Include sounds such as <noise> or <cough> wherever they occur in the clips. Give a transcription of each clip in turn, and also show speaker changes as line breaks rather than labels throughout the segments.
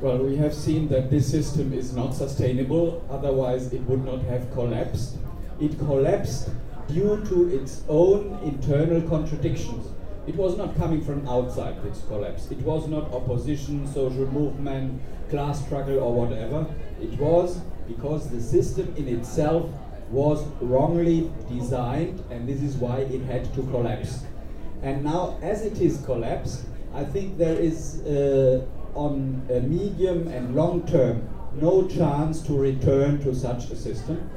Well, we have seen that this system is not sustainable, otherwise, it would not have collapsed. It collapsed due to its own internal contradictions. It was not coming from outside, this collapse. It was not opposition, social movement, class struggle, or whatever. It was because the system in itself was wrongly designed, and this is why it had to collapse. And now, as it is collapsed, I think there is, uh, on a medium and long term, no chance to return to such a system.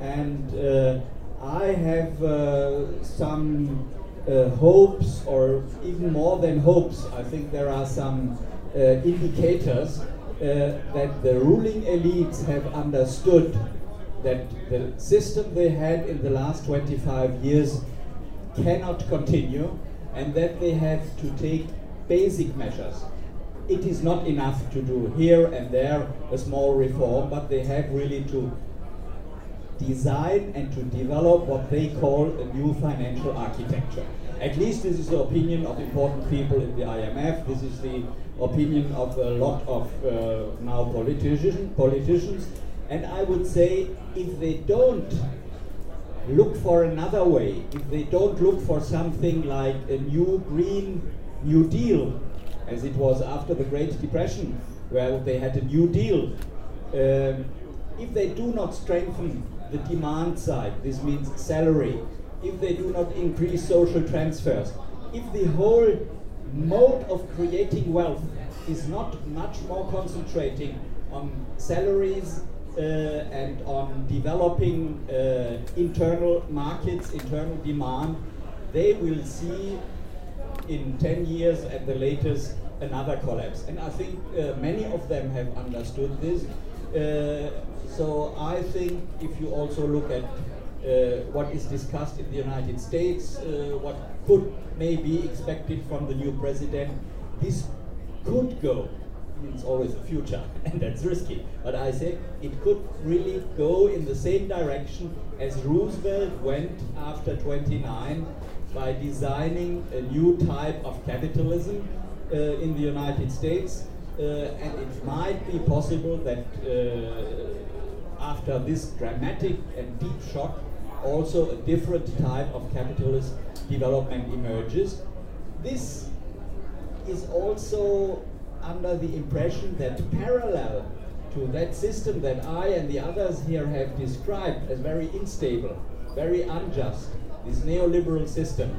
And uh, I have uh, some uh, hopes, or even more than hopes, I think there are some uh, indicators uh, that the ruling elites have understood that the system they had in the last 25 years cannot continue and that they have to take basic measures. It is not enough to do here and there a small reform, but they have really to design and to develop what they call a new financial architecture. At least this is the opinion of important people in the IMF. This is the opinion of a lot of uh, now politician, politicians. And I would say if they don't look for another way, if they don't look for something like a new Green New Deal, as it was after the Great Depression, where they had a New Deal, um, if they do not strengthen the demand side, this means salary, if they do not increase social transfers, if the whole mode of creating wealth is not much more concentrating on salaries uh, and on developing uh, internal markets, internal demand, they will see in 10 years at the latest another collapse. And I think uh, many of them have understood this. Uh, so I think if you also look at uh, what is discussed in the United States, uh, what could may be expected from the new president, this could go. It's always a future, <laughs> and that's risky. But I say it could really go in the same direction as Roosevelt went after 29 by designing a new type of capitalism uh, in the United States. Uh, and it might be possible that uh, after this dramatic and deep shock, also a different type of capitalist development emerges. This is also under the impression that parallel to that system that I and the others here have described as very unstable, very unjust, this neoliberal system,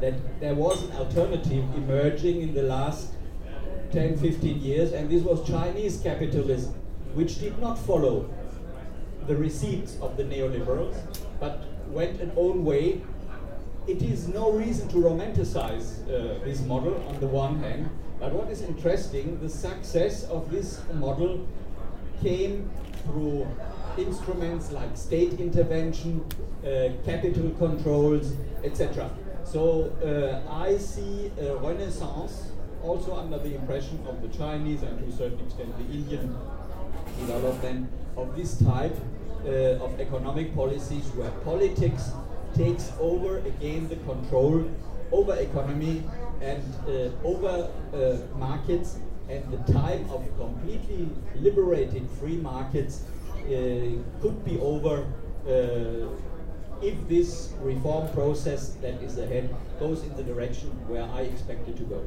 that there was an alternative emerging in the last 10, 15 years, and this was Chinese capitalism, which did not follow the receipts of the neoliberals, but went an own way. It is no reason to romanticize uh, this model on the one hand, but what is interesting, the success of this model came through instruments like state intervention, uh, capital controls, etc. So uh, I see a renaissance also under the impression of the Chinese and to a certain extent the Indian development of this type uh, of economic policies where politics takes over again the control over economy and uh, over uh, markets and the time of completely liberated free markets could be over uh, if this reform process that is ahead goes in the direction where I expect it to go.